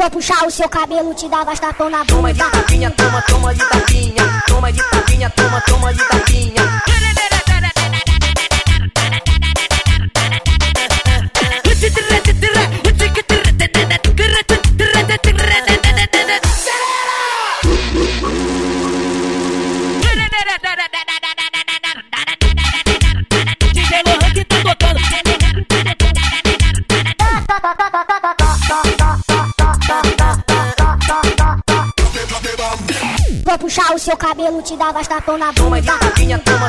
Vou puxar o seu cabelo, te dar bastapão na bunda. Toma de tapinha, toma, toma de tapinha. Puxar o seu cabelo, te dar bastapão na bunda. toma, de toma,